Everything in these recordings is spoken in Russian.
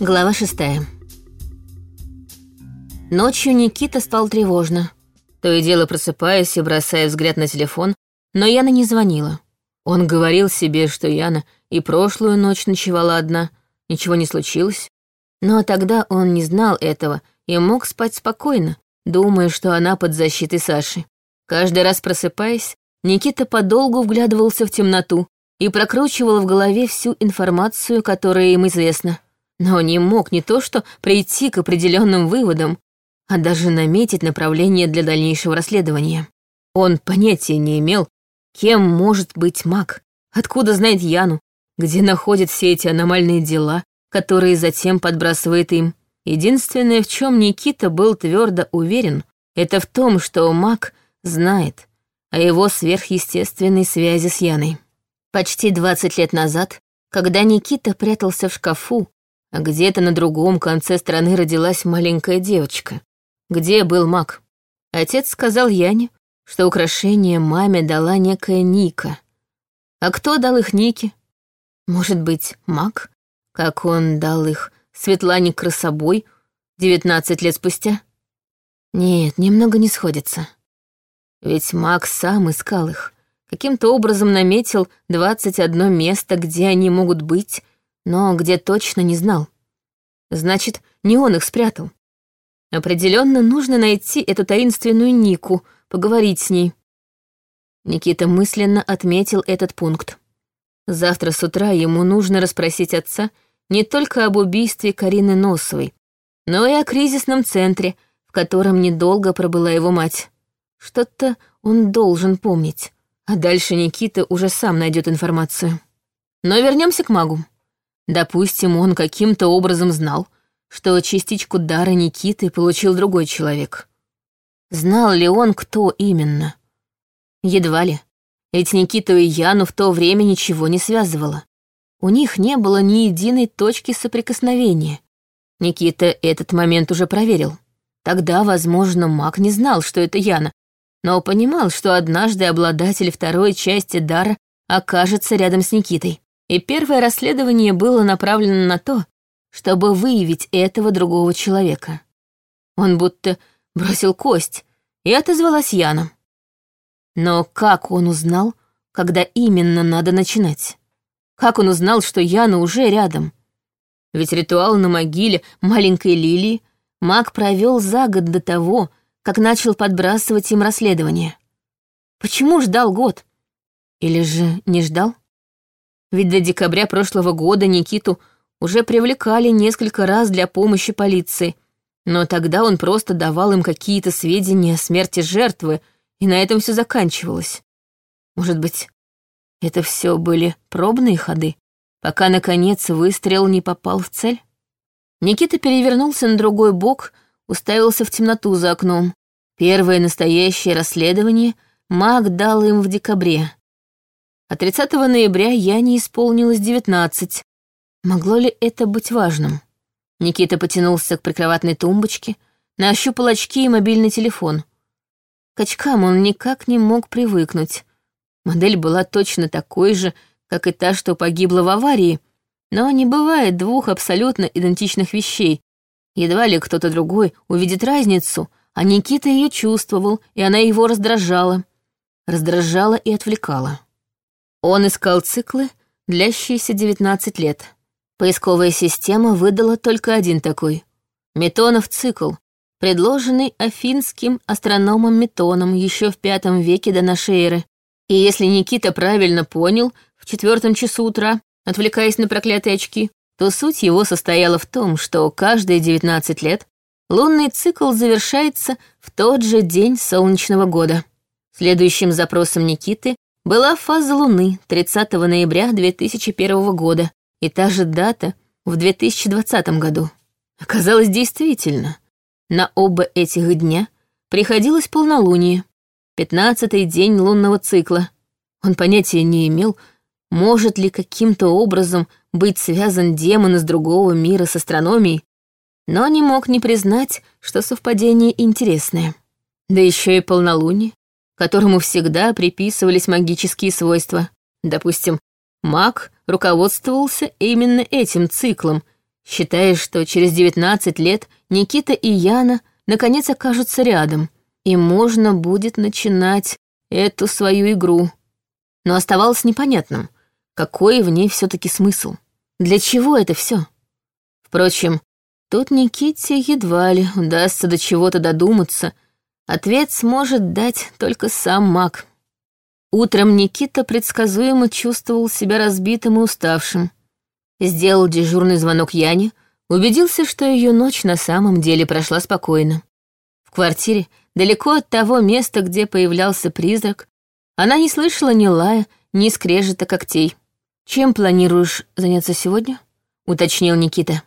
Глава шестая. Ночью Никита стал тревожно. То и дело просыпаясь и бросая взгляд на телефон, но Яна не звонила. Он говорил себе, что Яна и прошлую ночь ночевала одна, ничего не случилось. Но тогда он не знал этого и мог спать спокойно, думая, что она под защитой Саши. Каждый раз просыпаясь, Никита подолгу вглядывался в темноту и прокручивал в голове всю информацию, которая им известна но не мог не то что прийти к определенным выводам, а даже наметить направление для дальнейшего расследования. Он понятия не имел, кем может быть маг, откуда знает Яну, где находит все эти аномальные дела, которые затем подбрасывает им. Единственное, в чем Никита был твердо уверен, это в том, что маг знает о его сверхъестественной связи с Яной. Почти 20 лет назад, когда Никита прятался в шкафу, а где-то на другом конце страны родилась маленькая девочка. Где был маг? Отец сказал Яне, что украшение маме дала некая Ника. А кто дал их Нике? Может быть, маг, как он дал их Светлане Красобой 19 лет спустя? Нет, немного не сходится. Ведь маг сам искал их, каким-то образом наметил 21 место, где они могут быть, но где точно не знал. Значит, не он их спрятал. Определенно нужно найти эту таинственную Нику, поговорить с ней. Никита мысленно отметил этот пункт. Завтра с утра ему нужно расспросить отца не только об убийстве Карины Носовой, но и о кризисном центре, в котором недолго пробыла его мать. Что-то он должен помнить, а дальше Никита уже сам найдет информацию. Но вернемся к магу. Допустим, он каким-то образом знал, что частичку дара Никиты получил другой человек. Знал ли он, кто именно? Едва ли. Ведь Никиту и Яну в то время ничего не связывало. У них не было ни единой точки соприкосновения. Никита этот момент уже проверил. Тогда, возможно, маг не знал, что это Яна, но понимал, что однажды обладатель второй части дара окажется рядом с Никитой и первое расследование было направлено на то, чтобы выявить этого другого человека. Он будто бросил кость, и отозвалась Яна. Но как он узнал, когда именно надо начинать? Как он узнал, что Яна уже рядом? Ведь ритуал на могиле маленькой Лилии маг провел за год до того, как начал подбрасывать им расследование. Почему ждал год? Или же не ждал? Ведь до декабря прошлого года Никиту уже привлекали несколько раз для помощи полиции, но тогда он просто давал им какие-то сведения о смерти жертвы, и на этом все заканчивалось. Может быть, это все были пробные ходы, пока, наконец, выстрел не попал в цель? Никита перевернулся на другой бок, уставился в темноту за окном. Первое настоящее расследование маг дал им в декабре, а 30 ноября я не исполнилось 19. Могло ли это быть важным? Никита потянулся к прикроватной тумбочке, нащупал очки и мобильный телефон. К очкам он никак не мог привыкнуть. Модель была точно такой же, как и та, что погибла в аварии, но не бывает двух абсолютно идентичных вещей. Едва ли кто-то другой увидит разницу, а Никита ее чувствовал, и она его раздражала. Раздражала и отвлекала. Он искал циклы, длящиеся 19 лет. Поисковая система выдала только один такой. Метонов цикл, предложенный афинским астрономом Метоном еще в пятом веке до нашей эры. И если Никита правильно понял, в четвертом часу утра, отвлекаясь на проклятые очки, то суть его состояла в том, что каждые 19 лет лунный цикл завершается в тот же день солнечного года. Следующим запросом Никиты была фаза Луны 30 ноября 2001 года, и та же дата в 2020 году. Оказалось, действительно, на оба этих дня приходилось полнолуние, пятнадцатый день лунного цикла. Он понятия не имел, может ли каким-то образом быть связан демон из другого мира с астрономией, но не мог не признать, что совпадение интересное. Да еще и полнолуние которому всегда приписывались магические свойства. Допустим, маг руководствовался именно этим циклом считая, что через 19 лет Никита и Яна наконец окажутся рядом, и можно будет начинать эту свою игру. Но оставалось непонятным, какой в ней все таки смысл. Для чего это все? Впрочем, тут Никите едва ли удастся до чего-то додуматься. Ответ сможет дать только сам маг. Утром Никита предсказуемо чувствовал себя разбитым и уставшим. Сделал дежурный звонок Яне, убедился, что ее ночь на самом деле прошла спокойно. В квартире, далеко от того места, где появлялся призрак, она не слышала ни лая, ни скрежета когтей. «Чем планируешь заняться сегодня?» — уточнил Никита.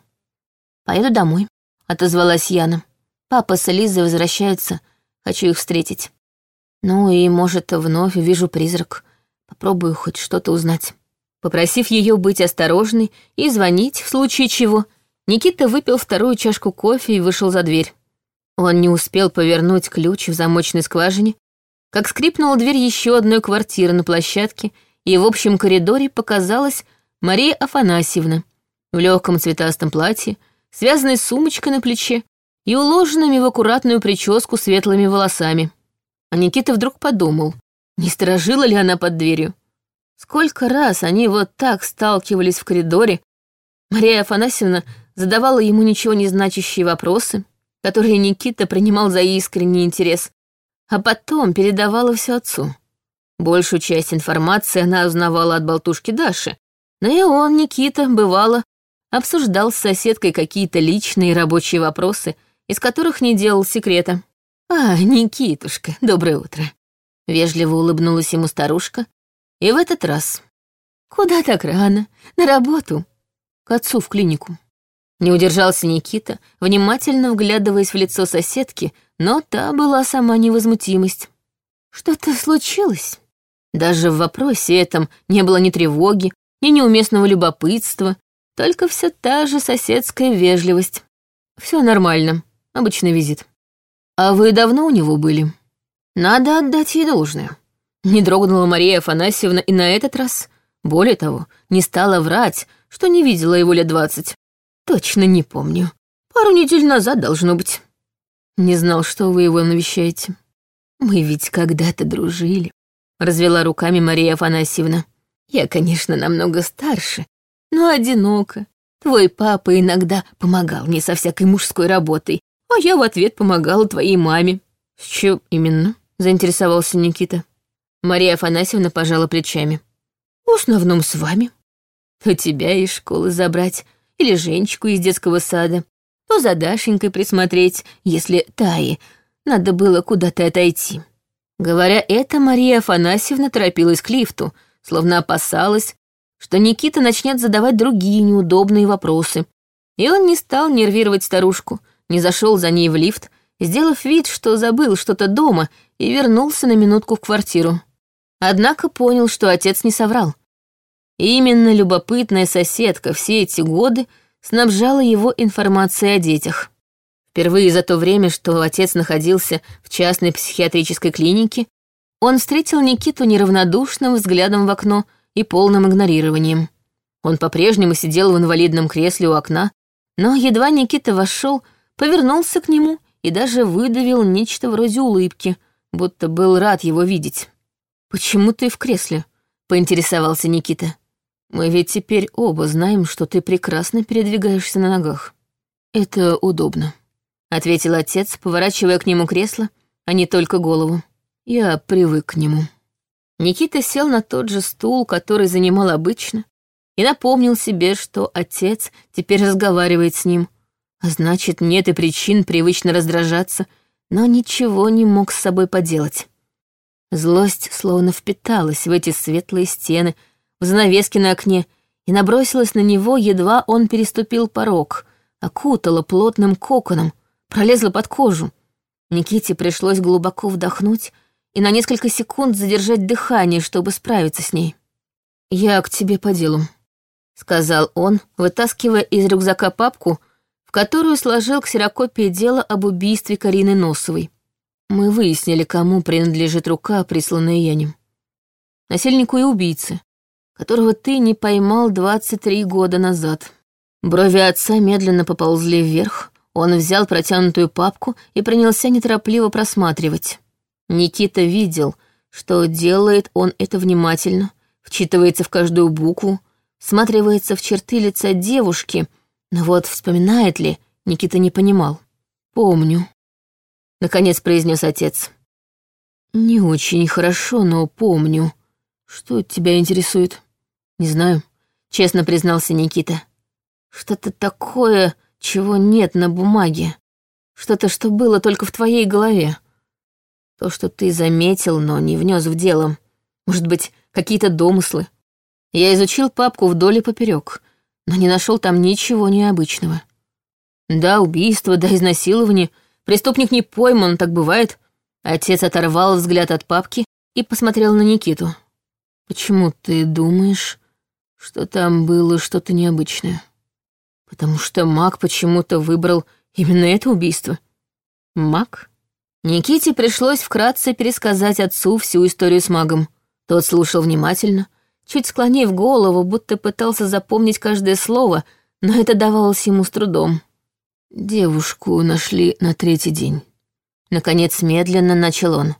«Поеду домой», — отозвалась Яна. «Папа с Элизой возвращаются, хочу их встретить. Ну и, может, вновь увижу призрак. Попробую хоть что-то узнать». Попросив ее быть осторожной и звонить, в случае чего, Никита выпил вторую чашку кофе и вышел за дверь. Он не успел повернуть ключ в замочной скважине, как скрипнула дверь еще одной квартиры на площадке, и в общем коридоре показалась Мария Афанасьевна в легком цветастом платье, связанной сумочкой на плече и уложенными в аккуратную прическу светлыми волосами. А Никита вдруг подумал, не сторожила ли она под дверью. Сколько раз они вот так сталкивались в коридоре, Мария Афанасьевна задавала ему ничего не значащие вопросы, которые Никита принимал за искренний интерес, а потом передавала все отцу. Большую часть информации она узнавала от болтушки Даши, но и он, Никита, бывало, обсуждал с соседкой какие-то личные рабочие вопросы, из которых не делал секрета. «А, Никитушка, доброе утро!» Вежливо улыбнулась ему старушка, и в этот раз. «Куда так рано? На работу?» «К отцу в клинику». Не удержался Никита, внимательно вглядываясь в лицо соседки, но та была сама невозмутимость. «Что-то случилось?» Даже в вопросе этом не было ни тревоги, ни неуместного любопытства, только все та же соседская вежливость. Все нормально, обычный визит. А вы давно у него были? Надо отдать ей должное. Не дрогнула Мария Афанасьевна и на этот раз, более того, не стала врать, что не видела его лет двадцать. Точно не помню. Пару недель назад должно быть. Не знал, что вы его навещаете. Мы ведь когда-то дружили. Развела руками Мария Афанасьевна. Я, конечно, намного старше, но одиноко. Твой папа иногда помогал мне со всякой мужской работой, а я в ответ помогала твоей маме. С чем именно? Заинтересовался Никита. Мария Афанасьевна пожала плечами. В основном с вами. То тебя из школы забрать, или Женечку из детского сада, то за Дашенькой присмотреть, если Таи надо было куда-то отойти. Говоря это, Мария Афанасьевна торопилась к лифту, словно опасалась, что Никита начнет задавать другие неудобные вопросы. И он не стал нервировать старушку, не зашел за ней в лифт, сделав вид, что забыл что-то дома и вернулся на минутку в квартиру. Однако понял, что отец не соврал. Именно любопытная соседка все эти годы снабжала его информацией о детях. Впервые за то время, что отец находился в частной психиатрической клинике, он встретил Никиту неравнодушным взглядом в окно и полным игнорированием. Он по-прежнему сидел в инвалидном кресле у окна, но едва Никита вошел, повернулся к нему и даже выдавил нечто вроде улыбки, будто был рад его видеть. «Почему ты в кресле?» — поинтересовался Никита. «Мы ведь теперь оба знаем, что ты прекрасно передвигаешься на ногах. Это удобно», — ответил отец, поворачивая к нему кресло, а не только голову. «Я привык к нему». Никита сел на тот же стул, который занимал обычно, и напомнил себе, что отец теперь разговаривает с ним, значит, нет и причин привычно раздражаться, но ничего не мог с собой поделать. Злость словно впиталась в эти светлые стены, в занавески на окне, и набросилась на него, едва он переступил порог, окутала плотным коконом, пролезла под кожу. Никите пришлось глубоко вдохнуть и на несколько секунд задержать дыхание, чтобы справиться с ней. «Я к тебе по делу», — сказал он, вытаскивая из рюкзака папку, которую сложил ксерокопия дела об убийстве Карины Носовой. Мы выяснили, кому принадлежит рука, присланная Янем. Насильнику и убийце, которого ты не поймал 23 года назад. Брови отца медленно поползли вверх, он взял протянутую папку и принялся неторопливо просматривать. Никита видел, что делает он это внимательно, вчитывается в каждую букву, всматривается в черты лица девушки, но вот вспоминает ли, Никита не понимал. «Помню», — наконец произнес отец. «Не очень хорошо, но помню. Что тебя интересует?» «Не знаю», — честно признался Никита. «Что-то такое, чего нет на бумаге. Что-то, что было только в твоей голове. То, что ты заметил, но не внес в дело. Может быть, какие-то домыслы. Я изучил папку вдоль и поперек, но не нашел там ничего необычного. Да, убийство, да, изнасилование. Преступник не пойман, так бывает. Отец оторвал взгляд от папки и посмотрел на Никиту. «Почему ты думаешь, что там было что-то необычное?» «Потому что маг почему-то выбрал именно это убийство». «Маг?» Никите пришлось вкратце пересказать отцу всю историю с магом. Тот слушал внимательно, чуть склонив голову, будто пытался запомнить каждое слово, но это давалось ему с трудом. Девушку нашли на третий день. Наконец, медленно начал он.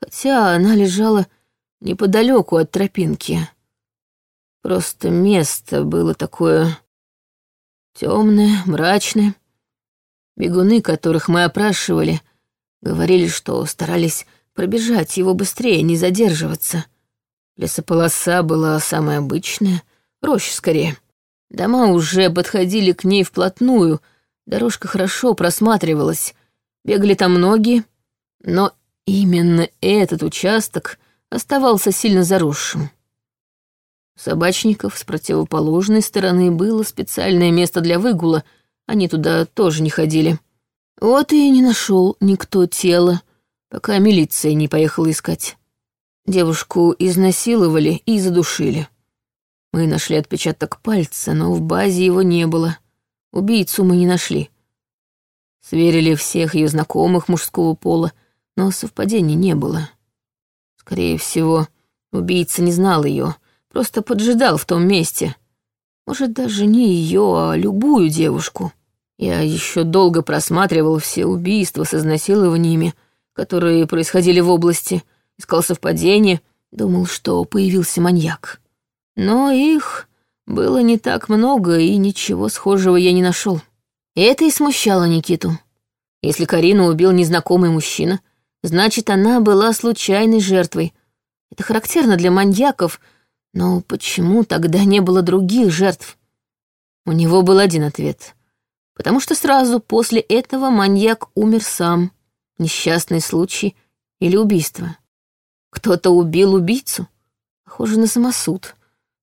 Хотя она лежала неподалеку от тропинки. Просто место было такое темное, мрачное. Бегуны, которых мы опрашивали, говорили, что старались пробежать его быстрее, не задерживаться. Лесополоса была самая обычная, роща скорее. Дома уже подходили к ней вплотную, дорожка хорошо просматривалась, бегали там многие, но именно этот участок оставался сильно заросшим. Собачников с противоположной стороны было специальное место для выгула, они туда тоже не ходили. Вот и не нашел никто тело, пока милиция не поехала искать. Девушку изнасиловали и задушили. Мы нашли отпечаток пальца, но в базе его не было. Убийцу мы не нашли. Сверили всех ее знакомых мужского пола, но совпадений не было. Скорее всего, убийца не знал ее, просто поджидал в том месте. Может, даже не ее, а любую девушку. Я еще долго просматривал все убийства с изнасилованиями, которые происходили в области — искал совпадения, думал, что появился маньяк. Но их было не так много, и ничего схожего я не нашел. Это и смущало Никиту. Если Карину убил незнакомый мужчина, значит, она была случайной жертвой. Это характерно для маньяков, но почему тогда не было других жертв? У него был один ответ. Потому что сразу после этого маньяк умер сам. Несчастный случай или убийство. Кто-то убил убийцу? Похоже на самосуд.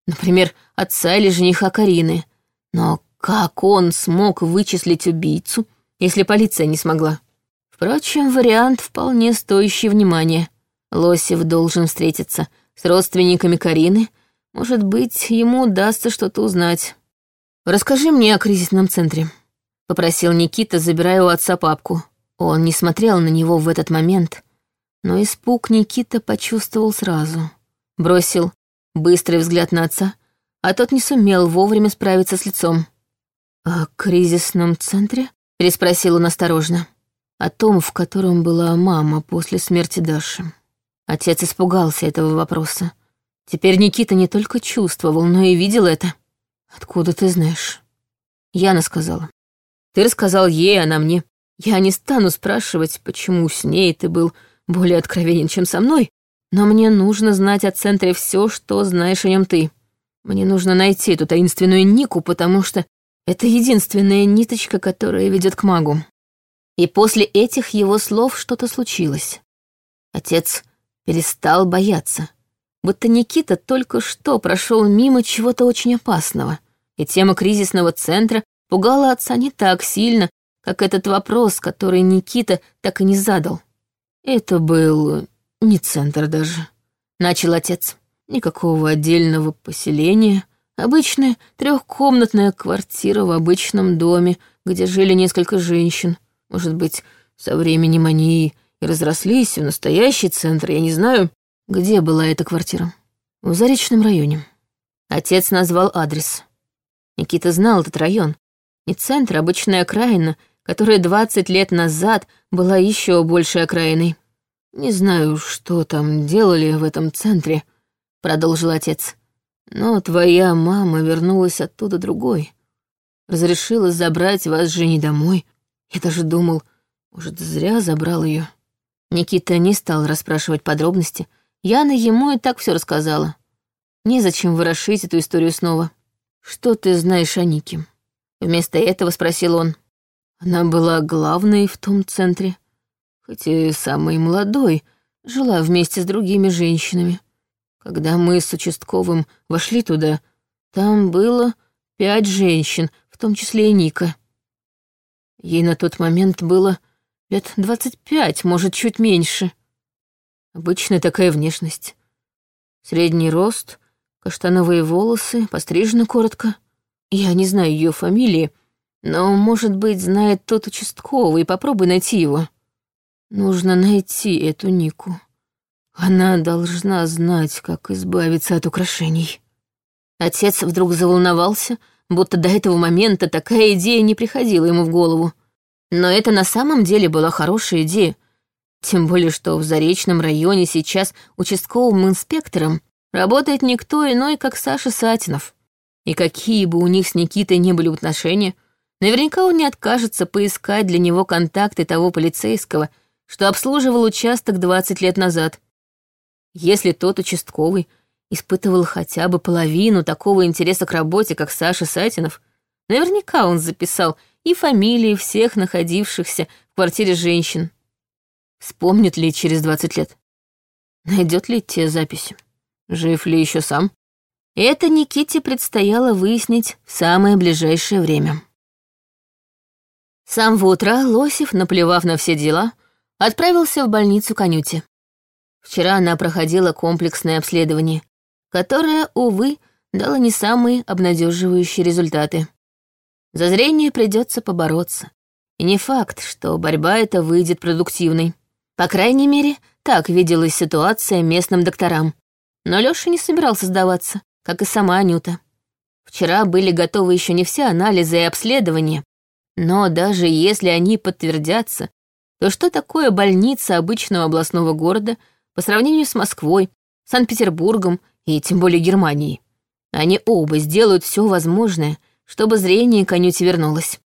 Например, отца или жениха Карины. Но как он смог вычислить убийцу, если полиция не смогла? Впрочем, вариант вполне стоящий внимания. Лосев должен встретиться с родственниками Карины. Может быть, ему удастся что-то узнать. «Расскажи мне о кризисном центре», — попросил Никита, забирая у отца папку. Он не смотрел на него в этот момент, но испуг Никита почувствовал сразу. Бросил быстрый взгляд на отца, а тот не сумел вовремя справиться с лицом. «О кризисном центре?» — переспросил он осторожно. О том, в котором была мама после смерти Даши. Отец испугался этого вопроса. Теперь Никита не только чувствовал, но и видел это. «Откуда ты знаешь?» Яна сказала. «Ты рассказал ей, она мне. Я не стану спрашивать, почему с ней ты был более откровенен, чем со мной, но мне нужно знать о центре все, что знаешь о нем ты. Мне нужно найти эту таинственную Нику, потому что это единственная ниточка, которая ведет к магу. И после этих его слов что-то случилось. Отец перестал бояться. Будто Никита только что прошел мимо чего-то очень опасного, и тема кризисного центра пугала отца не так сильно, как этот вопрос, который Никита так и не задал. Это был не центр даже, начал отец. Никакого отдельного поселения. Обычная трехкомнатная квартира в обычном доме, где жили несколько женщин. Может быть, со временем они и разрослись в настоящий центр, я не знаю. Где была эта квартира? В Заречном районе. Отец назвал адрес. Никита знал этот район. Не центр, а обычная окраина, которая 20 лет назад была еще большей окраиной. «Не знаю, что там делали в этом центре», — продолжил отец. «Но твоя мама вернулась оттуда другой. Разрешила забрать вас с Женей домой. Я даже думал, может, зря забрал ее. Никита не стал расспрашивать подробности. Яна ему и так все рассказала. Незачем ворошить эту историю снова. «Что ты знаешь о Нике?» Вместо этого спросил он. Она была главной в том центре, хоть и самой молодой, жила вместе с другими женщинами. Когда мы с участковым вошли туда, там было пять женщин, в том числе и Ника. Ей на тот момент было лет двадцать пять, может, чуть меньше. Обычная такая внешность. Средний рост, каштановые волосы, пострижены коротко. Я не знаю ее фамилии, но, может быть, знает тот участковый, попробуй найти его. Нужно найти эту Нику. Она должна знать, как избавиться от украшений. Отец вдруг заволновался, будто до этого момента такая идея не приходила ему в голову. Но это на самом деле была хорошая идея. Тем более, что в Заречном районе сейчас участковым инспектором работает никто иной, как Саша Сатинов. И какие бы у них с Никитой не были отношения, наверняка он не откажется поискать для него контакты того полицейского, что обслуживал участок 20 лет назад. Если тот участковый испытывал хотя бы половину такого интереса к работе, как Саша Сатинов, наверняка он записал и фамилии всех находившихся в квартире женщин. Вспомнит ли через 20 лет? Найдет ли те записи? Жив ли еще сам? Это Никите предстояло выяснить в самое ближайшее время. С самого утра Лосев, наплевав на все дела, отправился в больницу Конюти. Вчера она проходила комплексное обследование, которое, увы, дало не самые обнадеживающие результаты. За зрение придется побороться. И не факт, что борьба эта выйдет продуктивной. По крайней мере, так виделась ситуация местным докторам. Но Лёша не собирался сдаваться, как и сама Анюта. Вчера были готовы еще не все анализы и обследования, но даже если они подтвердятся, то что такое больница обычного областного города по сравнению с Москвой, Санкт-Петербургом и тем более Германией? Они оба сделают все возможное, чтобы зрение конюте вернулось.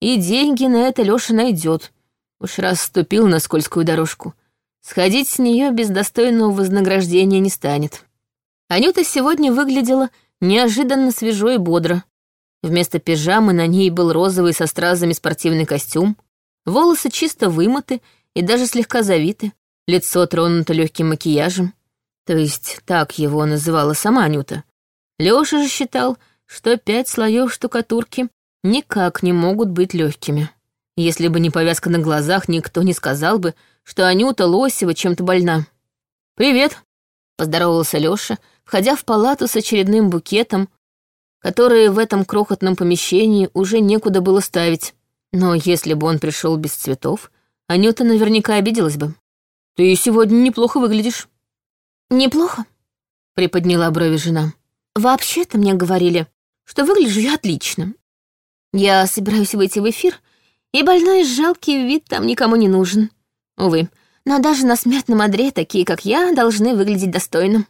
И деньги на это Лёша найдет. Уж раз ступил на скользкую дорожку. Сходить с нее без достойного вознаграждения не станет. Анюта сегодня выглядела неожиданно свежо и бодро. Вместо пижамы на ней был розовый со стразами спортивный костюм, волосы чисто вымыты и даже слегка завиты, лицо тронуто легким макияжем. То есть так его называла сама Анюта. Лёша же считал, что пять слоев штукатурки никак не могут быть легкими. Если бы не повязка на глазах, никто не сказал бы, что Анюта Лосева чем-то больна. «Привет», — поздоровался Лёша, входя в палату с очередным букетом, которые в этом крохотном помещении уже некуда было ставить. Но если бы он пришел без цветов, Анюта наверняка обиделась бы. «Ты сегодня неплохо выглядишь». «Неплохо?» — приподняла брови жена. «Вообще-то мне говорили, что выгляжу я отлично. Я собираюсь выйти в эфир, и больной жалкий вид там никому не нужен. Увы, но даже на смертном одре такие, как я, должны выглядеть достойно».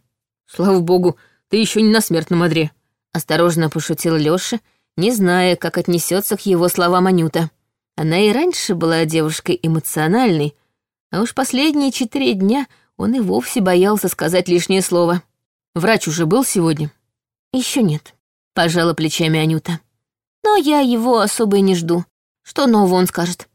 «Слава богу, ты еще не на смертном одре», — осторожно пошутил Лёша, не зная, как отнесется к его словам Анюта. Она и раньше была девушкой эмоциональной, а уж последние четыре дня он и вовсе боялся сказать лишнее слово. «Врач уже был сегодня?» Еще нет», — пожала плечами Анюта. «Но я его особо и не жду. Что нового он скажет?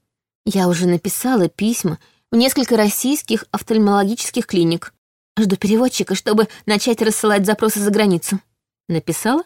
Я уже написала письма в несколько российских офтальмологических клиник. Жду переводчика, чтобы начать рассылать запросы за границу. Написала?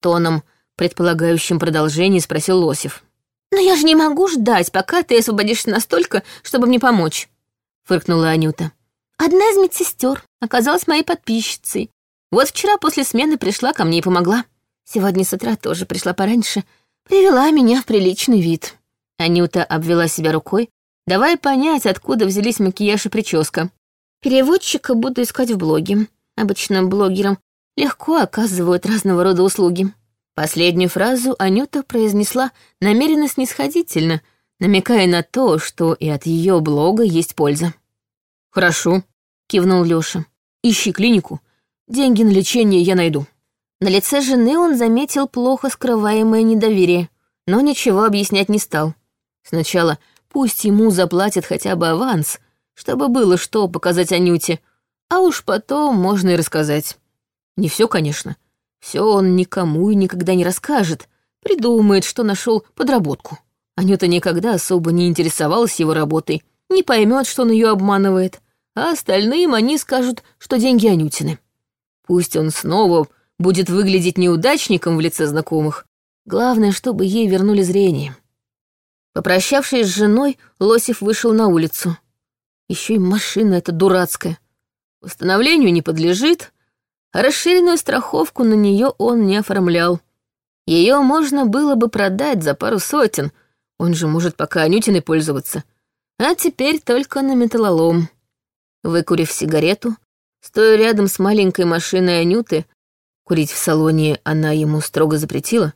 Тоном, предполагающим продолжение, спросил Лосев. «Но я же не могу ждать, пока ты освободишься настолько, чтобы мне помочь», — фыркнула Анюта. «Одна из медсестер оказалась моей подписчицей. Вот вчера после смены пришла ко мне и помогла. Сегодня с утра тоже пришла пораньше, привела меня в приличный вид». Анюта обвела себя рукой, давая понять, откуда взялись макияж и прическа. Переводчика буду искать в блоге. Обычно блогерам легко оказывают разного рода услуги. Последнюю фразу Анюта произнесла намеренно снисходительно, намекая на то, что и от ее блога есть польза. «Хорошо», — кивнул Лёша. «Ищи клинику. Деньги на лечение я найду». На лице жены он заметил плохо скрываемое недоверие, но ничего объяснять не стал. Сначала пусть ему заплатят хотя бы аванс, чтобы было что показать Анюте, а уж потом можно и рассказать. Не все, конечно. Все он никому и никогда не расскажет, придумает, что нашел подработку. Анюта никогда особо не интересовалась его работой, не поймет, что он ее обманывает, а остальным они скажут, что деньги Анютины. Пусть он снова будет выглядеть неудачником в лице знакомых. Главное, чтобы ей вернули зрение. Попрощавшись с женой, Лосев вышел на улицу. Еще и машина эта дурацкая. Восстановлению не подлежит, расширенную страховку на нее он не оформлял. Ее можно было бы продать за пару сотен, он же может пока Анютиной пользоваться. А теперь только на металлолом. Выкурив сигарету, стоя рядом с маленькой машиной Анюты, курить в салоне она ему строго запретила,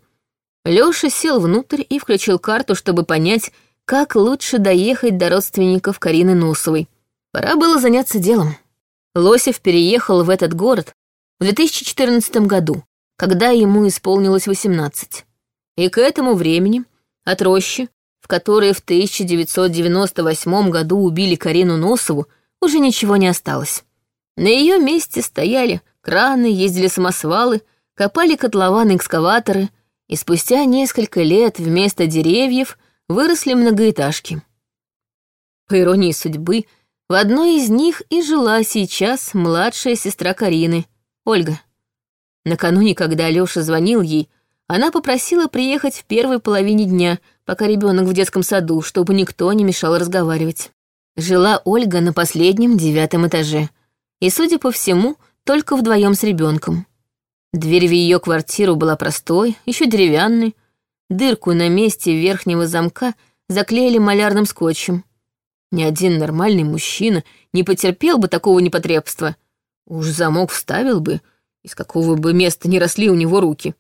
Лёша сел внутрь и включил карту, чтобы понять, как лучше доехать до родственников Карины Носовой. Пора было заняться делом. Лосев переехал в этот город в 2014 году, когда ему исполнилось 18. И к этому времени от рощи, в которой в 1998 году убили Карину Носову, уже ничего не осталось. На ее месте стояли краны, ездили самосвалы, копали котлованы экскаваторы, и спустя несколько лет вместо деревьев выросли многоэтажки. По иронии судьбы, в одной из них и жила сейчас младшая сестра Карины, Ольга. Накануне, когда Лёша звонил ей, она попросила приехать в первой половине дня, пока ребенок в детском саду, чтобы никто не мешал разговаривать. Жила Ольга на последнем девятом этаже. И, судя по всему, только вдвоем с ребенком. Дверь в ее квартиру была простой, еще деревянной. Дырку на месте верхнего замка заклеили малярным скотчем. Ни один нормальный мужчина не потерпел бы такого непотребства. Уж замок вставил бы, из какого бы места не росли у него руки.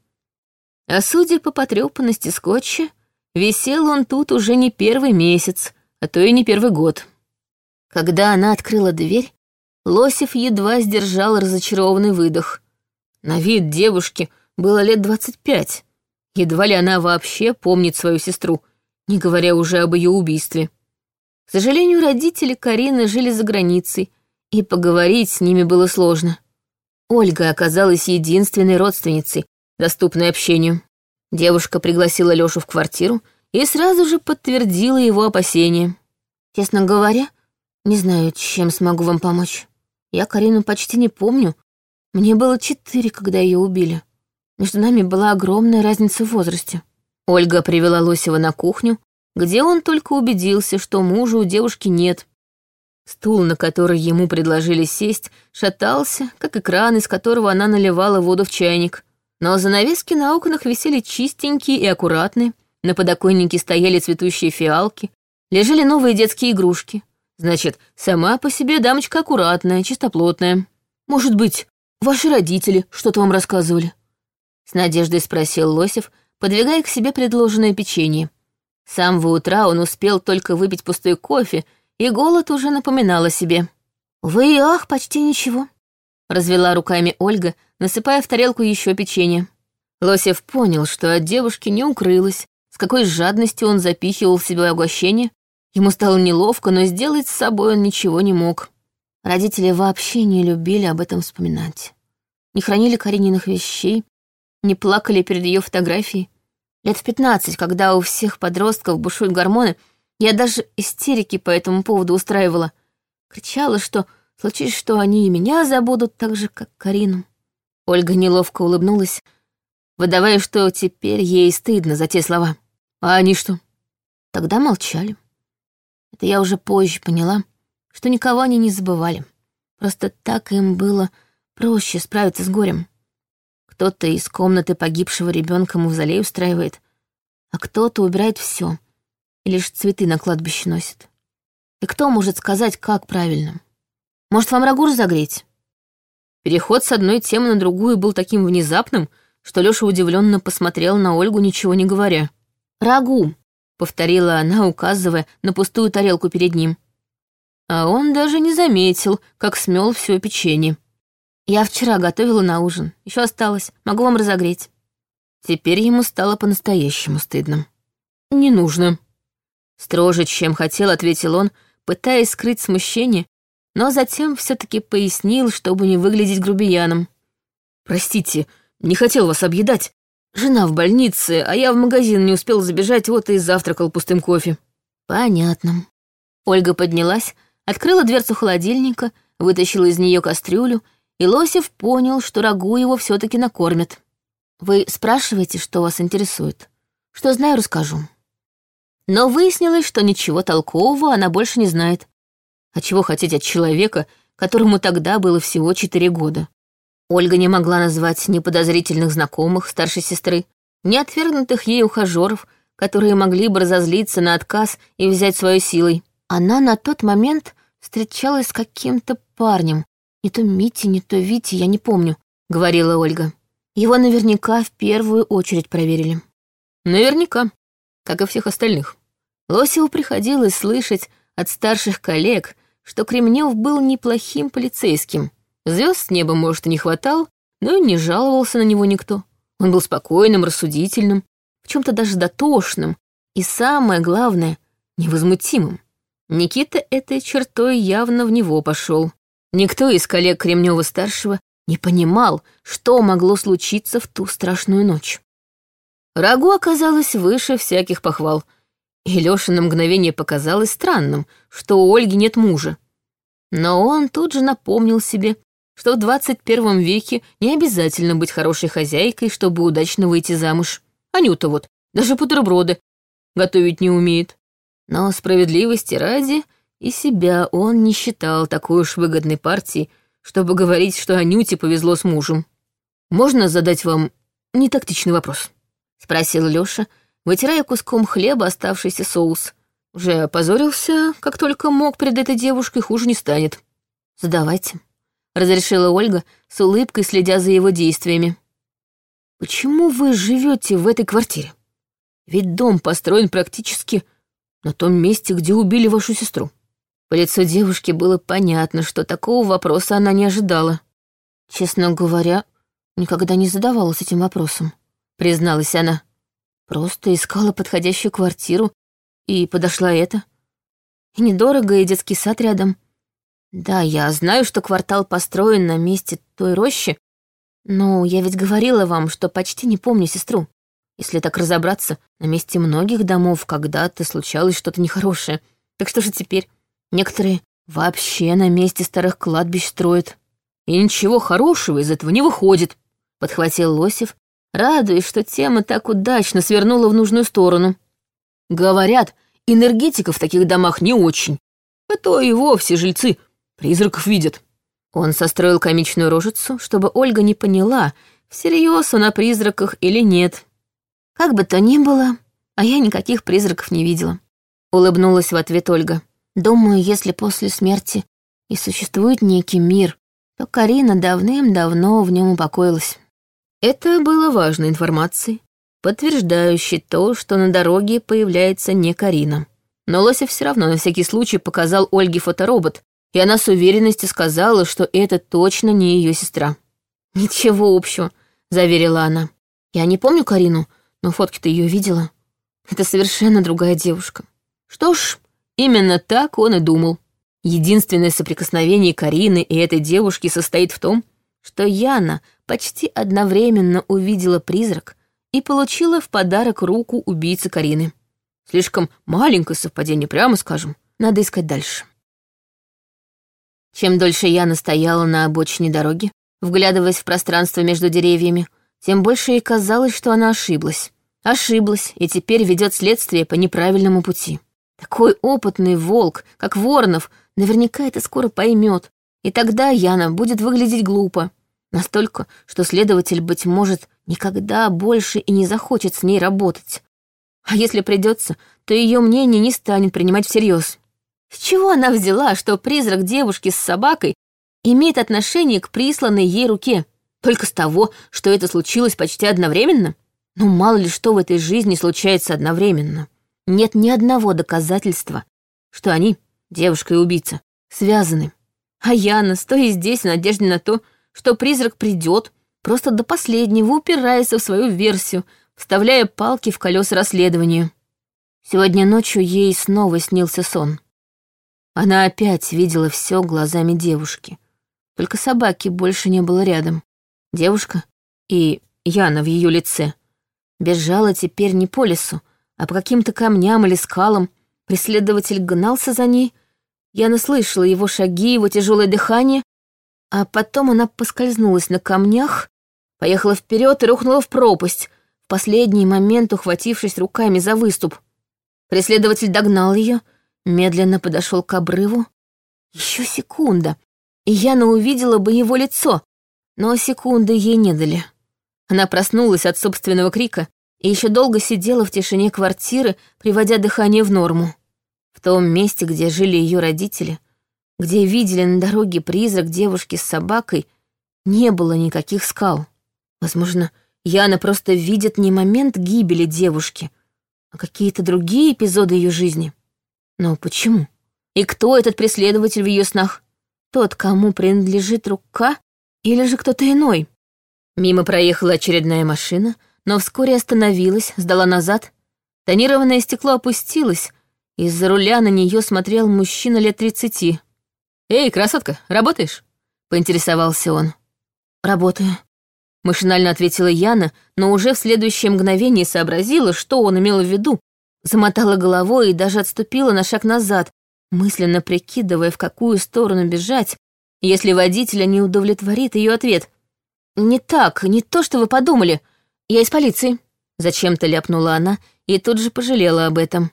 А судя по потрепанности скотча, висел он тут уже не первый месяц, а то и не первый год. Когда она открыла дверь, Лосев едва сдержал разочарованный выдох — на вид девушки было лет двадцать пять. Едва ли она вообще помнит свою сестру, не говоря уже об ее убийстве. К сожалению, родители Карины жили за границей, и поговорить с ними было сложно. Ольга оказалась единственной родственницей, доступной общению. Девушка пригласила Лёшу в квартиру и сразу же подтвердила его опасения. «Честно говоря, не знаю, чем смогу вам помочь. Я Карину почти не помню, мне было четыре, когда ее убили. Между нами была огромная разница в возрасте. Ольга привела Лосева на кухню, где он только убедился, что мужа у девушки нет. Стул, на который ему предложили сесть, шатался, как экран, из которого она наливала воду в чайник. Но занавески на окнах висели чистенькие и аккуратные, на подоконнике стояли цветущие фиалки, лежали новые детские игрушки. Значит, сама по себе дамочка аккуратная, чистоплотная. Может быть, Ваши родители что-то вам рассказывали?» С надеждой спросил Лосев, подвигая к себе предложенное печенье. С самого утра он успел только выпить пустой кофе, и голод уже напоминал о себе. «Вы и ах, почти ничего», — развела руками Ольга, насыпая в тарелку еще печенье. Лосев понял, что от девушки не укрылась, с какой жадностью он запихивал в себя угощение. Ему стало неловко, но сделать с собой он ничего не мог. Родители вообще не любили об этом вспоминать. Не хранили Карининых вещей, не плакали перед ее фотографией. Лет в пятнадцать, когда у всех подростков бушуют гормоны, я даже истерики по этому поводу устраивала. Кричала, что случись, что они и меня забудут так же, как Карину. Ольга неловко улыбнулась, выдавая, что теперь ей стыдно за те слова. А они что? Тогда молчали. Это я уже позже поняла что никого они не забывали. Просто так им было проще справиться с горем. Кто-то из комнаты погибшего ребенка мавзолей устраивает, а кто-то убирает все и лишь цветы на кладбище носит. И кто может сказать, как правильно? Может, вам рагур загреть? Переход с одной темы на другую был таким внезапным, что Лёша удивленно посмотрел на Ольгу, ничего не говоря. «Рагу», — повторила она, указывая на пустую тарелку перед ним. А он даже не заметил, как смел все печенье. «Я вчера готовила на ужин, еще осталось, могу вам разогреть». Теперь ему стало по-настоящему стыдно. «Не нужно». Строже, чем хотел, ответил он, пытаясь скрыть смущение, но затем все таки пояснил, чтобы не выглядеть грубияном. «Простите, не хотел вас объедать. Жена в больнице, а я в магазин не успел забежать, вот и завтракал пустым кофе». «Понятно». Ольга поднялась, открыла дверцу холодильника, вытащила из нее кастрюлю, и Лосев понял, что рагу его все таки накормят. «Вы спрашиваете, что вас интересует? Что знаю, расскажу». Но выяснилось, что ничего толкового она больше не знает. А чего хотеть от человека, которому тогда было всего четыре года? Ольга не могла назвать ни подозрительных знакомых старшей сестры, ни отвергнутых ей ухажеров, которые могли бы разозлиться на отказ и взять свою силой. Она на тот момент встречалась с каким-то парнем. Не то Мити, не то Вити, я не помню, — говорила Ольга. Его наверняка в первую очередь проверили. Наверняка, как и всех остальных. Лосеву приходилось слышать от старших коллег, что Кремнев был неплохим полицейским. Звезд с неба, может, и не хватал, но и не жаловался на него никто. Он был спокойным, рассудительным, в чем то даже дотошным и, самое главное, невозмутимым. Никита этой чертой явно в него пошел. Никто из коллег Кремнева-старшего не понимал, что могло случиться в ту страшную ночь. Рагу оказалось выше всяких похвал, и Лёше на мгновение показалось странным, что у Ольги нет мужа. Но он тут же напомнил себе, что в 21 веке не обязательно быть хорошей хозяйкой, чтобы удачно выйти замуж. Анюта вот, даже бутерброды готовить не умеет. Но справедливости ради и себя он не считал такой уж выгодной партией, чтобы говорить, что Анюте повезло с мужем. «Можно задать вам нетактичный вопрос?» — спросил Лёша, вытирая куском хлеба оставшийся соус. Уже опозорился, как только мог перед этой девушкой, хуже не станет. «Задавайте», — разрешила Ольга, с улыбкой следя за его действиями. «Почему вы живете в этой квартире? Ведь дом построен практически на том месте, где убили вашу сестру. По лицу девушки было понятно, что такого вопроса она не ожидала. Честно говоря, никогда не задавалась этим вопросом, призналась она. Просто искала подходящую квартиру, и подошла эта. Недорого, и детский сад рядом. Да, я знаю, что квартал построен на месте той рощи, но я ведь говорила вам, что почти не помню сестру. Если так разобраться, на месте многих домов когда-то случалось что-то нехорошее. Так что же теперь? Некоторые вообще на месте старых кладбищ строят. И ничего хорошего из этого не выходит, — подхватил Лосев, радуясь, что тема так удачно свернула в нужную сторону. Говорят, энергетика в таких домах не очень, а то и вовсе жильцы призраков видят. Он состроил комичную рожицу, чтобы Ольга не поняла, всерьез он о призраках или нет. Как бы то ни было, а я никаких призраков не видела. Улыбнулась в ответ Ольга. Думаю, если после смерти и существует некий мир, то Карина давным-давно в нем упокоилась. Это было важной информацией, подтверждающей то, что на дороге появляется не Карина. Но Лосев все равно на всякий случай показал Ольге фоторобот, и она с уверенностью сказала, что это точно не ее сестра. «Ничего общего», — заверила она. «Я не помню Карину, но фотки-то ее видела. Это совершенно другая девушка. Что ж, именно так он и думал. Единственное соприкосновение Карины и этой девушки состоит в том, что Яна почти одновременно увидела призрак и получила в подарок руку убийцы Карины. Слишком маленькое совпадение, прямо скажем. Надо искать дальше. Чем дольше Яна стояла на обочине дороги, вглядываясь в пространство между деревьями, тем больше ей казалось, что она ошиблась. Ошиблась и теперь ведет следствие по неправильному пути. Такой опытный волк, как Воронов, наверняка это скоро поймет, и тогда Яна будет выглядеть глупо. Настолько, что следователь, быть может, никогда больше и не захочет с ней работать. А если придется, то ее мнение не станет принимать всерьез. С чего она взяла, что призрак девушки с собакой имеет отношение к присланной ей руке? Только с того, что это случилось почти одновременно? Ну, мало ли что в этой жизни случается одновременно. Нет ни одного доказательства, что они, девушка и убийца, связаны. А Яна, стоя здесь в надежде на то, что призрак придет, просто до последнего упирается в свою версию, вставляя палки в колеса расследования. Сегодня ночью ей снова снился сон. Она опять видела все глазами девушки. Только собаки больше не было рядом. Девушка и Яна в ее лице бежала теперь не по лесу, а по каким-то камням или скалам. Преследователь гнался за ней. Яна слышала его шаги, его тяжелое дыхание, а потом она поскользнулась на камнях, поехала вперед и рухнула в пропасть, в последний момент ухватившись руками за выступ. Преследователь догнал ее, медленно подошел к обрыву. Еще секунда, и Яна увидела бы его лицо, но секунды ей не дали. Она проснулась от собственного крика и еще долго сидела в тишине квартиры, приводя дыхание в норму. В том месте, где жили ее родители, где видели на дороге призрак девушки с собакой, не было никаких скал. Возможно, Яна просто видит не момент гибели девушки, а какие-то другие эпизоды ее жизни. Но почему? И кто этот преследователь в ее снах? Тот, кому принадлежит рука, или же кто-то иной? Мимо проехала очередная машина, но вскоре остановилась, сдала назад. Тонированное стекло опустилось, из-за руля на нее смотрел мужчина лет тридцати. «Эй, красотка, работаешь?» — поинтересовался он. «Работаю», — машинально ответила Яна, но уже в следующее мгновение сообразила, что он имел в виду, замотала головой и даже отступила на шаг назад, мысленно прикидывая, в какую сторону бежать, если водителя не удовлетворит ее ответ. «Не так, не то, что вы подумали. Я из полиции», — зачем-то ляпнула она и тут же пожалела об этом.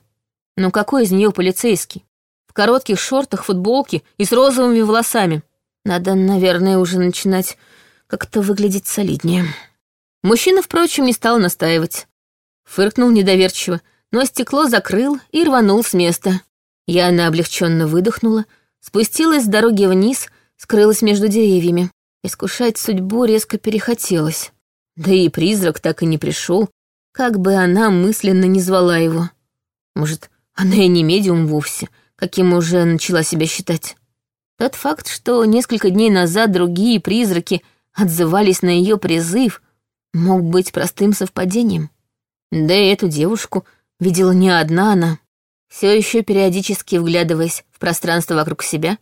«Ну какой из нее полицейский? коротких шортах, футболке и с розовыми волосами. Надо, наверное, уже начинать как-то выглядеть солиднее. Мужчина, впрочем, не стал настаивать. Фыркнул недоверчиво, но стекло закрыл и рванул с места. Яна облегченно выдохнула, спустилась с дороги вниз, скрылась между деревьями. Искушать судьбу резко перехотелось. Да и призрак так и не пришел, как бы она мысленно не звала его. Может, она и не медиум вовсе, каким уже начала себя считать. Тот факт, что несколько дней назад другие призраки отзывались на ее призыв, мог быть простым совпадением. Да и эту девушку видела не одна она. Все еще периодически вглядываясь в пространство вокруг себя,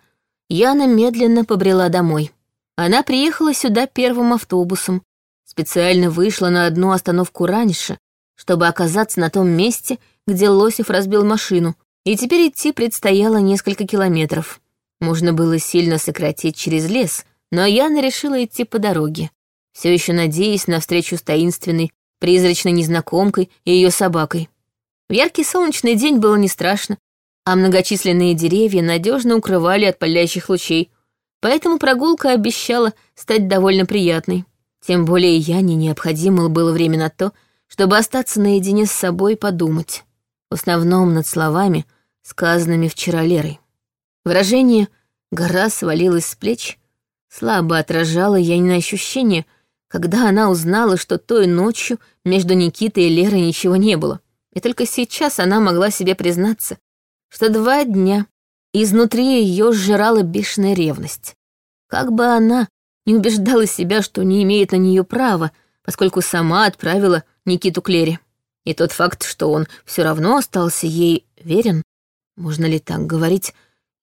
Яна медленно побрела домой. Она приехала сюда первым автобусом, специально вышла на одну остановку раньше, чтобы оказаться на том месте, где Лосев разбил машину, и теперь идти предстояло несколько километров. Можно было сильно сократить через лес, но Яна решила идти по дороге, все еще надеясь на встречу с таинственной, призрачной незнакомкой и ее собакой. В яркий солнечный день было не страшно, а многочисленные деревья надежно укрывали от палящих лучей, поэтому прогулка обещала стать довольно приятной. Тем более Яне необходимо было время на то, чтобы остаться наедине с собой и подумать в основном над словами, сказанными вчера Лерой. Выражение «гора свалилась с плеч» слабо отражало Янина ощущение, когда она узнала, что той ночью между Никитой и Лерой ничего не было. И только сейчас она могла себе признаться, что два дня изнутри ее сжирала бешеная ревность. Как бы она не убеждала себя, что не имеет на нее права, поскольку сама отправила Никиту к Лере. И тот факт, что он все равно остался ей верен, можно ли так говорить,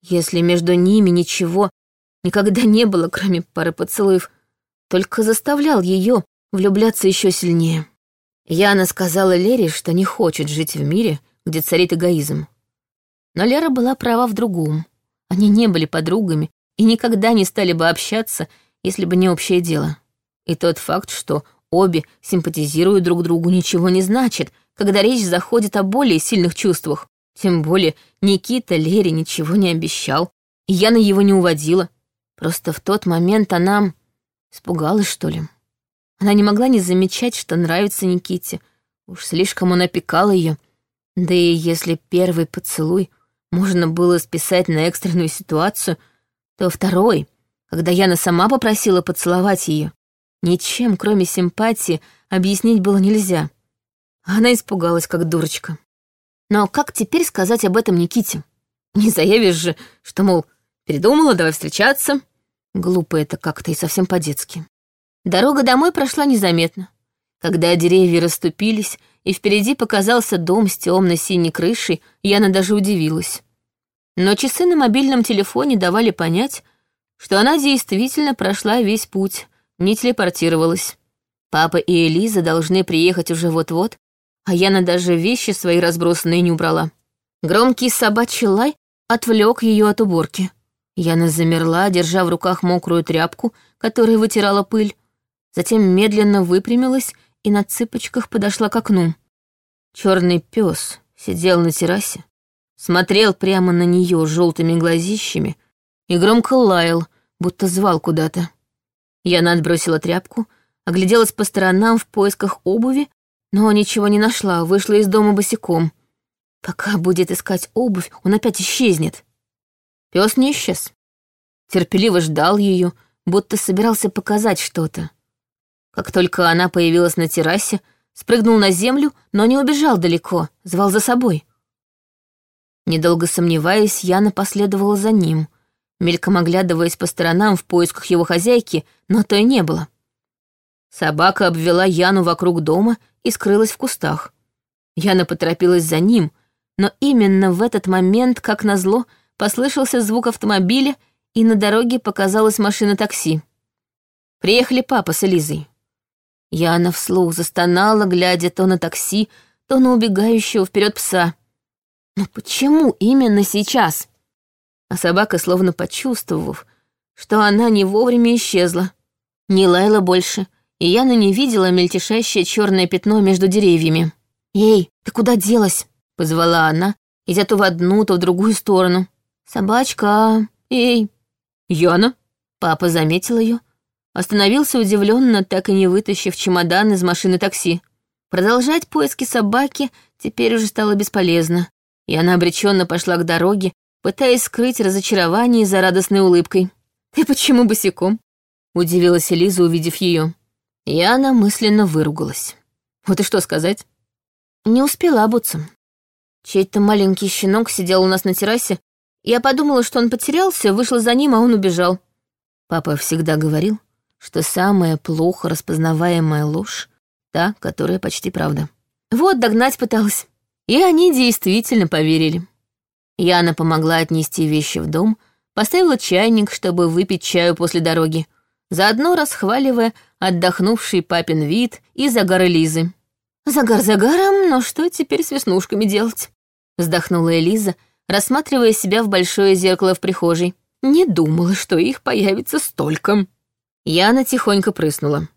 если между ними ничего никогда не было, кроме пары поцелуев, только заставлял ее влюбляться еще сильнее. Яна сказала Лере, что не хочет жить в мире, где царит эгоизм. Но Лера была права в другом. Они не были подругами и никогда не стали бы общаться, если бы не общее дело. И тот факт, что обе симпатизируют друг другу, ничего не значит, когда речь заходит о более сильных чувствах. Тем более Никита Лере ничего не обещал, и Яна его не уводила. Просто в тот момент она испугалась, что ли. Она не могла не замечать, что нравится Никите. Уж слишком он опекал ее. Да и если первый поцелуй можно было списать на экстренную ситуацию, то второй, когда Яна сама попросила поцеловать ее, Ничем, кроме симпатии, объяснить было нельзя. Она испугалась, как дурочка. Но как теперь сказать об этом Никите? Не заявишь же, что, мол, передумала, давай встречаться. Глупо это как-то и совсем по-детски. Дорога домой прошла незаметно. Когда деревья расступились, и впереди показался дом с темно-синей крышей, Яна даже удивилась. Но часы на мобильном телефоне давали понять, что она действительно прошла весь путь, не телепортировалась. Папа и Элиза должны приехать уже вот-вот, а Яна даже вещи свои разбросанные не убрала. Громкий собачий лай отвлек ее от уборки. Яна замерла, держа в руках мокрую тряпку, которая вытирала пыль, затем медленно выпрямилась и на цыпочках подошла к окну. Черный пес сидел на террасе, смотрел прямо на нее желтыми глазищами и громко лаял, будто звал куда-то. Яна отбросила тряпку, огляделась по сторонам в поисках обуви, но ничего не нашла, вышла из дома босиком. Пока будет искать обувь, он опять исчезнет. Пес не исчез. Терпеливо ждал ее, будто собирался показать что-то. Как только она появилась на террасе, спрыгнул на землю, но не убежал далеко, звал за собой. Недолго сомневаясь, Яна последовала за ним, мельком оглядываясь по сторонам в поисках его хозяйки, но той не было. Собака обвела Яну вокруг дома и скрылась в кустах. Яна поторопилась за ним, но именно в этот момент, как назло, послышался звук автомобиля, и на дороге показалась машина такси. Приехали папа с Элизой. Яна вслух застонала, глядя то на такси, то на убегающего вперед пса. Но почему именно сейчас? А собака, словно почувствовав, что она не вовремя исчезла, не лаяла больше, и Яна не видела мельтешащее черное пятно между деревьями. «Эй, ты куда делась?» — позвала она, идя то в одну, то в другую сторону. «Собачка, эй!» «Яна?» Папа заметил ее, Остановился удивленно, так и не вытащив чемодан из машины такси. Продолжать поиски собаки теперь уже стало бесполезно, и она обреченно пошла к дороге, пытаясь скрыть разочарование за радостной улыбкой. «Ты почему босиком?» — удивилась Элиза, увидев ее. И она мысленно выругалась. Вот и что сказать? Не успела обуться. Чей-то маленький щенок сидел у нас на террасе. Я подумала, что он потерялся, вышла за ним, а он убежал. Папа всегда говорил, что самая плохо распознаваемая ложь — та, которая почти правда. Вот догнать пыталась. И они действительно поверили. Яна помогла отнести вещи в дом, поставила чайник, чтобы выпить чаю после дороги, заодно расхваливая отдохнувший папин вид и загар Элизы. «Загар загаром, но что теперь с веснушками делать?» вздохнула Элиза, рассматривая себя в большое зеркало в прихожей. «Не думала, что их появится столько». Яна тихонько прыснула.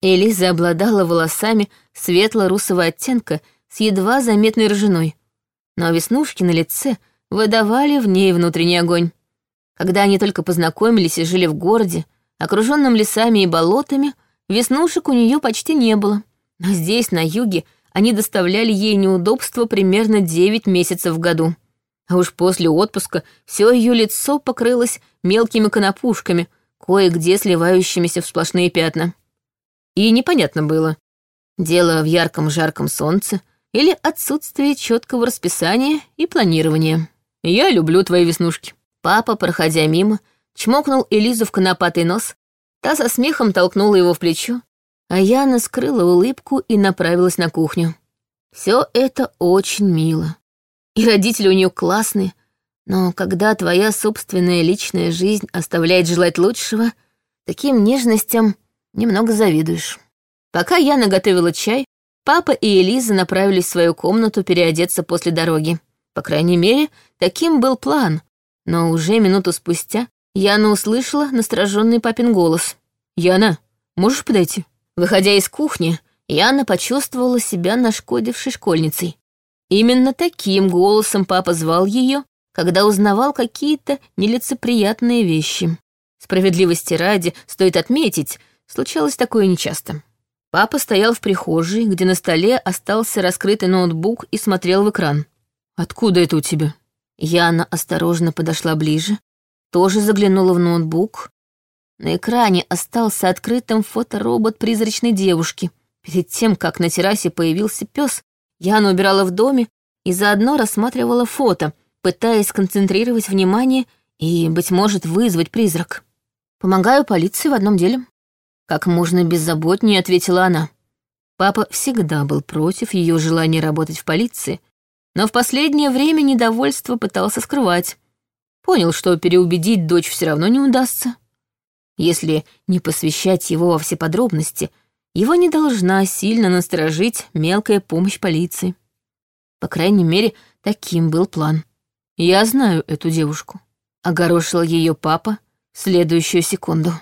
Элиза обладала волосами светло-русого оттенка с едва заметной ржаной, но веснушки на лице выдавали в ней внутренний огонь. Когда они только познакомились и жили в городе, окруженном лесами и болотами, веснушек у нее почти не было. Но здесь, на юге, они доставляли ей неудобства примерно 9 месяцев в году. А уж после отпуска все ее лицо покрылось мелкими конопушками, кое-где сливающимися в сплошные пятна. И непонятно было, дело в ярком жарком солнце или отсутствие четкого расписания и планирования. «Я люблю твои веснушки». Папа, проходя мимо, чмокнул Элизу в конопатый нос, та со смехом толкнула его в плечо, а Яна скрыла улыбку и направилась на кухню. Все это очень мило. И родители у нее классные, но когда твоя собственная личная жизнь оставляет желать лучшего, таким нежностям немного завидуешь. Пока я наготовила чай, папа и Элиза направились в свою комнату переодеться после дороги. По крайней мере, таким был план. Но уже минуту спустя Яна услышала настороженный папин голос. «Яна, можешь подойти?» Выходя из кухни, Яна почувствовала себя нашкодившей школьницей. Именно таким голосом папа звал ее, когда узнавал какие-то нелицеприятные вещи. Справедливости ради, стоит отметить, случалось такое нечасто. Папа стоял в прихожей, где на столе остался раскрытый ноутбук и смотрел в экран. «Откуда это у тебя?» Яна осторожно подошла ближе, тоже заглянула в ноутбук. На экране остался открытым фоторобот призрачной девушки. Перед тем, как на террасе появился пес, Яна убирала в доме и заодно рассматривала фото, пытаясь сконцентрировать внимание и, быть может, вызвать призрак. «Помогаю полиции в одном деле». Как можно беззаботнее ответила она. Папа всегда был против ее желания работать в полиции, но в последнее время недовольство пытался скрывать. Понял, что переубедить дочь все равно не удастся. Если не посвящать его во все подробности, его не должна сильно насторожить мелкая помощь полиции. По крайней мере, таким был план. Я знаю эту девушку. Огорошил ее папа следующую секунду.